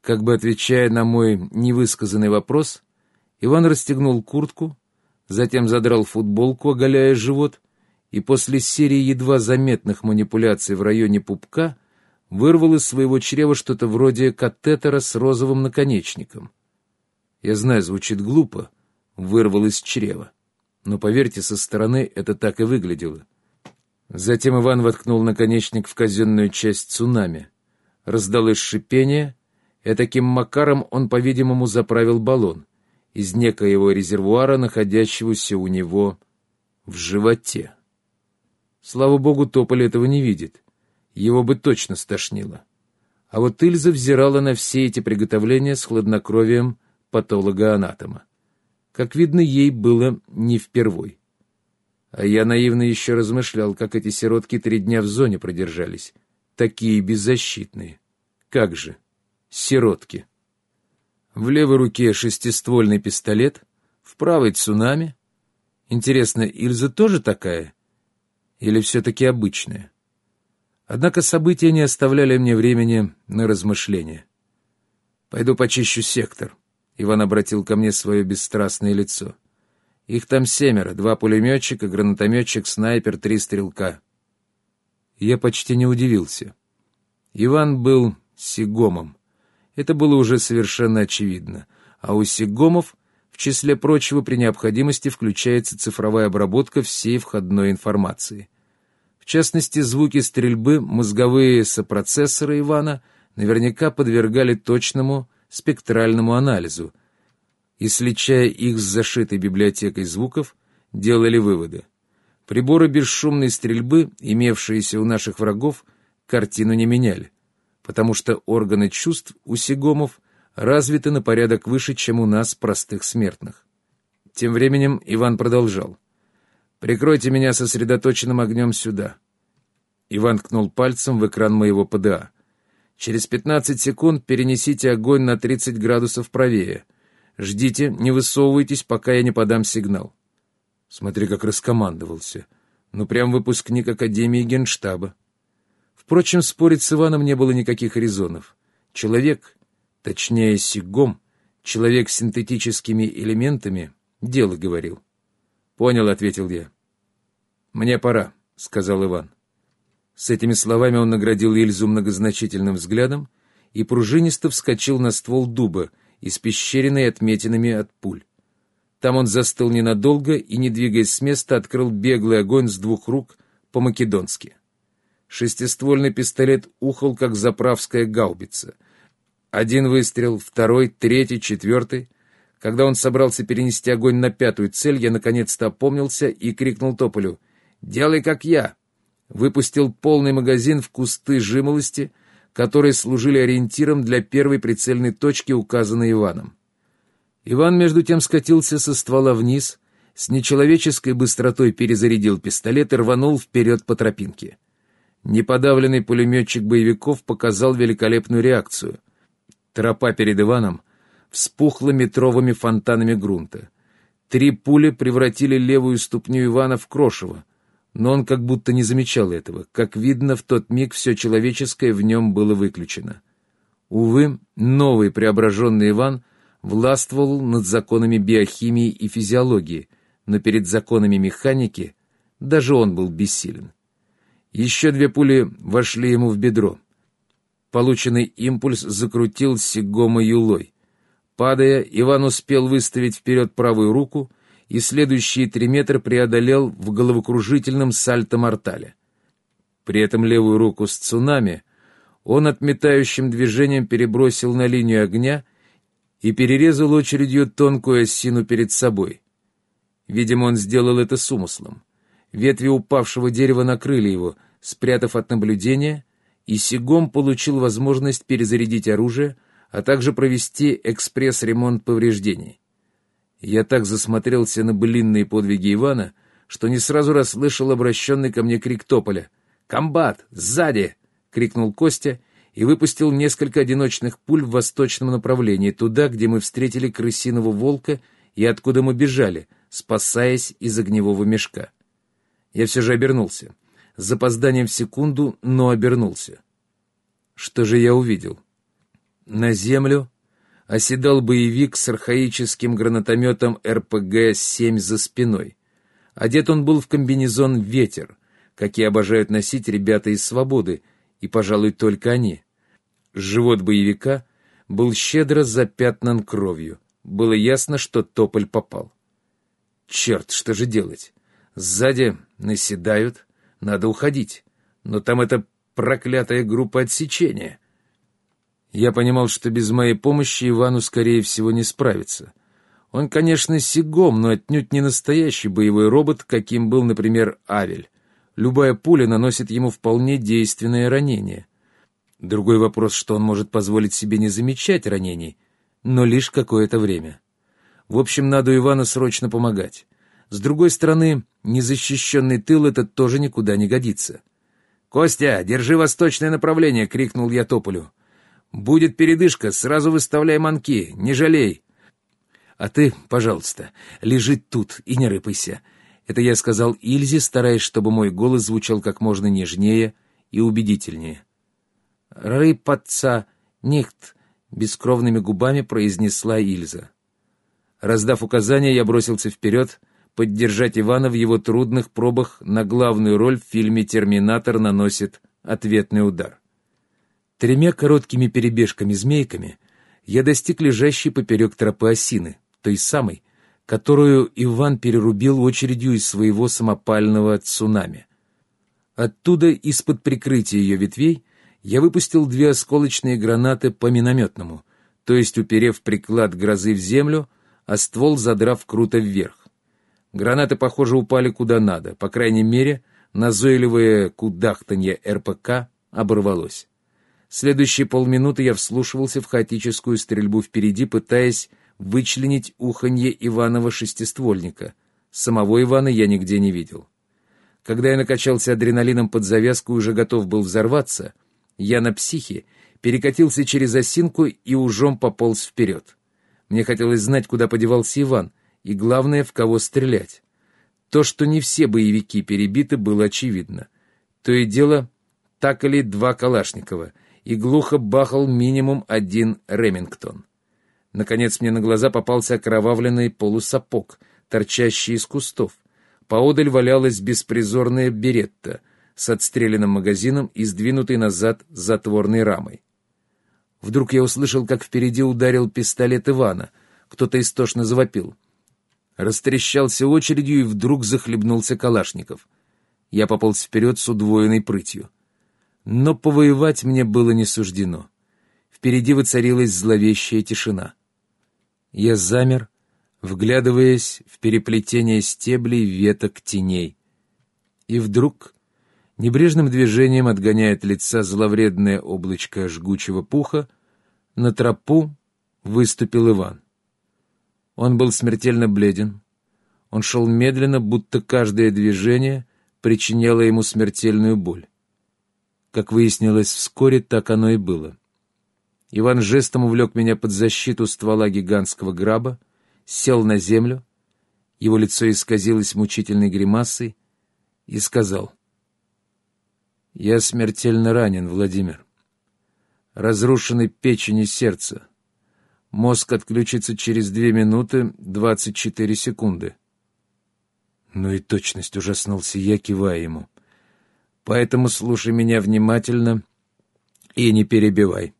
Как бы отвечая на мой невысказанный вопрос, Иван расстегнул куртку, затем задрал футболку, оголяя живот, и после серии едва заметных манипуляций в районе пупка вырвал из своего чрева что-то вроде катетера с розовым наконечником. Я знаю, звучит глупо, вырвал из чрева. Но, поверьте, со стороны это так и выглядело. Затем Иван воткнул наконечник в казенную часть цунами. Раздалось шипение, и таким макаром он, по-видимому, заправил баллон из некоего резервуара, находящегося у него в животе. Слава богу, Тополь этого не видит. Его бы точно стошнило. А вот Ильза взирала на все эти приготовления с хладнокровием патолога-анатома. Как видно, ей было не впервой. А я наивно еще размышлял, как эти сиротки три дня в зоне продержались. Такие беззащитные. Как же, сиротки. В левой руке шестиствольный пистолет, в правой цунами. Интересно, Ильза тоже такая? Или все-таки обычная? Однако события не оставляли мне времени на размышления. «Пойду почищу сектор», — Иван обратил ко мне свое бесстрастное лицо. «Их там семеро, два пулеметчика, гранатометчик, снайпер, три стрелка». Я почти не удивился. Иван был сигомом. Это было уже совершенно очевидно. А у сигомов, в числе прочего, при необходимости включается цифровая обработка всей входной информации. В частности, звуки стрельбы мозговые сопроцессоры Ивана наверняка подвергали точному спектральному анализу и, сличая их с зашитой библиотекой звуков, делали выводы. Приборы бесшумной стрельбы, имевшиеся у наших врагов, картину не меняли потому что органы чувств у сигомов развиты на порядок выше, чем у нас, простых смертных. Тем временем Иван продолжал. «Прикройте меня сосредоточенным огнем сюда». Иван ткнул пальцем в экран моего ПДА. «Через 15 секунд перенесите огонь на 30 градусов правее. Ждите, не высовывайтесь, пока я не подам сигнал». Смотри, как раскомандовался. Ну, прям выпускник Академии Генштаба. Впрочем, спорить с Иваном не было никаких резонов. Человек, точнее сигом, человек с синтетическими элементами, дело говорил. «Понял», — ответил я. «Мне пора», — сказал Иван. С этими словами он наградил Ильзу многозначительным взглядом и пружинисто вскочил на ствол дуба, испещренный отметинами от пуль. Там он застыл ненадолго и, не двигаясь с места, открыл беглый огонь с двух рук по-македонски. Шестиствольный пистолет ухал, как заправская гаубица. Один выстрел, второй, третий, четвертый. Когда он собрался перенести огонь на пятую цель, я наконец-то опомнился и крикнул Тополю «Делай, как я!» Выпустил полный магазин в кусты жимолости, которые служили ориентиром для первой прицельной точки, указанной Иваном. Иван, между тем, скатился со ствола вниз, с нечеловеческой быстротой перезарядил пистолет и рванул вперед по тропинке. Неподавленный пулеметчик боевиков показал великолепную реакцию. Тропа перед Иваном вспухла метровыми фонтанами грунта. Три пули превратили левую ступню Ивана в крошево, но он как будто не замечал этого. Как видно, в тот миг все человеческое в нем было выключено. Увы, новый преображенный Иван властвовал над законами биохимии и физиологии, но перед законами механики даже он был бессилен. Еще две пули вошли ему в бедро. Полученный импульс закрутил Сигома юлой. Падая, Иван успел выставить вперед правую руку и следующие три метра преодолел в головокружительном сальто-мортале. При этом левую руку с цунами он отметающим движением перебросил на линию огня и перерезал очередью тонкую осину перед собой. Видимо, он сделал это с умыслом. Ветви упавшего дерева накрыли его, спрятав от наблюдения, и Сигом получил возможность перезарядить оружие, а также провести экспресс-ремонт повреждений. Я так засмотрелся на былинные подвиги Ивана, что не сразу расслышал обращенный ко мне крик Тополя. «Комбат! Сзади!» — крикнул Костя и выпустил несколько одиночных пуль в восточном направлении, туда, где мы встретили крысиного волка и откуда мы бежали, спасаясь из огневого мешка. Я все же обернулся. С запозданием в секунду, но обернулся. Что же я увидел? На землю оседал боевик с архаическим гранатометом РПГ-7 за спиной. Одет он был в комбинезон «Ветер», какие обожают носить ребята из «Свободы», и, пожалуй, только они. Живот боевика был щедро запятнан кровью. Было ясно, что тополь попал. Черт, что же делать? Сзади наседают, надо уходить. Но там эта проклятая группа отсечения. Я понимал, что без моей помощи Ивану, скорее всего, не справится. Он, конечно, сигом, но отнюдь не настоящий боевой робот, каким был, например, Авель. Любая пуля наносит ему вполне действенное ранение. Другой вопрос, что он может позволить себе не замечать ранений, но лишь какое-то время. В общем, надо Ивану срочно помогать. С другой стороны, незащищенный тыл этот тоже никуда не годится. «Костя, держи восточное направление!» — крикнул я Тополю. «Будет передышка, сразу выставляй манки, не жалей!» «А ты, пожалуйста, лежи тут и не рыпайся!» Это я сказал Ильзе, стараясь, чтобы мой голос звучал как можно нежнее и убедительнее. «Рыпаться нихт!» — бескровными губами произнесла Ильза. Раздав указания, я бросился вперед — поддержать Ивана в его трудных пробах на главную роль в фильме «Терминатор» наносит ответный удар. Тремя короткими перебежками-змейками я достиг лежащей поперек тропы осины, той самой, которую Иван перерубил очередью из своего самопального цунами. Оттуда, из-под прикрытия ее ветвей, я выпустил две осколочные гранаты по минометному, то есть уперев приклад грозы в землю, а ствол задрав круто вверх. Гранаты, похоже, упали куда надо. По крайней мере, назойливое кудахтанье РПК оборвалось. Следующие полминуты я вслушивался в хаотическую стрельбу впереди, пытаясь вычленить уханье Иванова шестиствольника. Самого Ивана я нигде не видел. Когда я накачался адреналином под завязку и уже готов был взорваться, я на психе перекатился через осинку и ужом пополз вперед. Мне хотелось знать, куда подевался Иван, и, главное, в кого стрелять. То, что не все боевики перебиты, было очевидно. То и дело, так или два Калашникова, и глухо бахал минимум один Ремингтон. Наконец мне на глаза попался окровавленный полусапог, торчащий из кустов. Поодаль валялась беспризорная беретта с отстрелянным магазином и сдвинутой назад затворной рамой. Вдруг я услышал, как впереди ударил пистолет Ивана. Кто-то истошно завопил — растрещался очередью и вдруг захлебнулся Калашников. Я пополз вперед с удвоенной прытью. Но повоевать мне было не суждено. Впереди воцарилась зловещая тишина. Я замер, вглядываясь в переплетение стеблей, веток, теней. И вдруг, небрежным движением отгоняя от лица зловредное облачко жгучего пуха, на тропу выступил Иван. Он был смертельно бледен. Он шел медленно, будто каждое движение причиняло ему смертельную боль. Как выяснилось вскоре, так оно и было. Иван жестом увлек меня под защиту ствола гигантского граба, сел на землю, его лицо исказилось мучительной гримасой и сказал, «Я смертельно ранен, Владимир. Разрушены печень и сердце. Мозг отключится через две минуты двадцать четыре секунды. Ну и точность ужаснулся я, кивая ему. Поэтому слушай меня внимательно и не перебивай.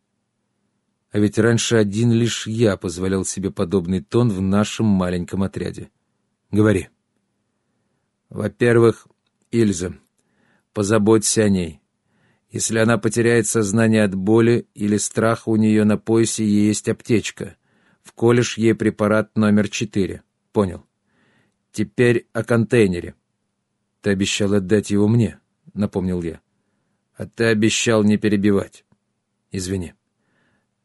А ведь раньше один лишь я позволял себе подобный тон в нашем маленьком отряде. Говори. Во-первых, Ильза, позаботься о ней. Если она потеряет сознание от боли или страха, у нее на поясе есть аптечка. Вколешь ей препарат номер четыре. Понял. Теперь о контейнере. Ты обещал отдать его мне, напомнил я. А ты обещал не перебивать. Извини.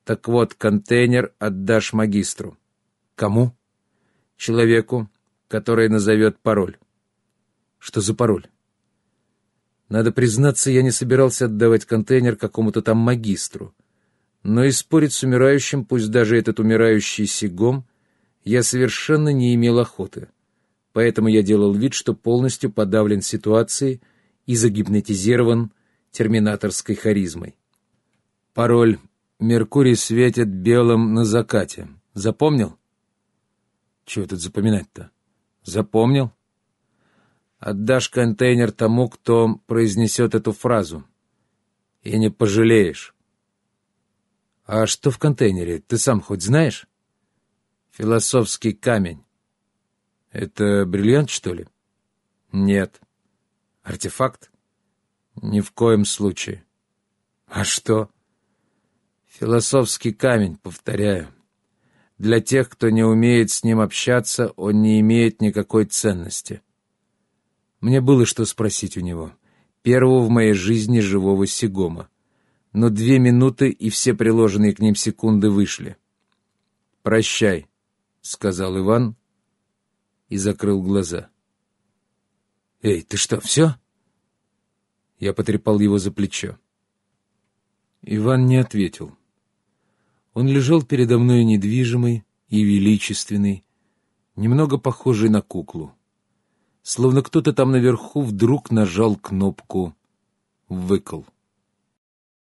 Так вот, контейнер отдашь магистру. Кому? Человеку, который назовет пароль. Что за пароль? Надо признаться, я не собирался отдавать контейнер какому-то там магистру. Но и спорить с умирающим, пусть даже этот умирающий Сигом, я совершенно не имел охоты. Поэтому я делал вид, что полностью подавлен ситуацией и загипнотизирован терминаторской харизмой. Пароль Меркурий светит белым на закате. Запомнил? Чего тут запоминать-то? Запомнил? Отдашь контейнер тому, кто произнесет эту фразу. И не пожалеешь. А что в контейнере, ты сам хоть знаешь? Философский камень. Это бриллиант, что ли? Нет. Артефакт? Ни в коем случае. А что? Философский камень, повторяю. Для тех, кто не умеет с ним общаться, он не имеет никакой ценности. Мне было что спросить у него. Первого в моей жизни живого сигома. Но две минуты и все приложенные к ним секунды вышли. «Прощай», — сказал Иван и закрыл глаза. «Эй, ты что, все?» Я потрепал его за плечо. Иван не ответил. Он лежал передо мной недвижимый и величественный, немного похожий на куклу. Словно кто-то там наверху вдруг нажал кнопку «выкол».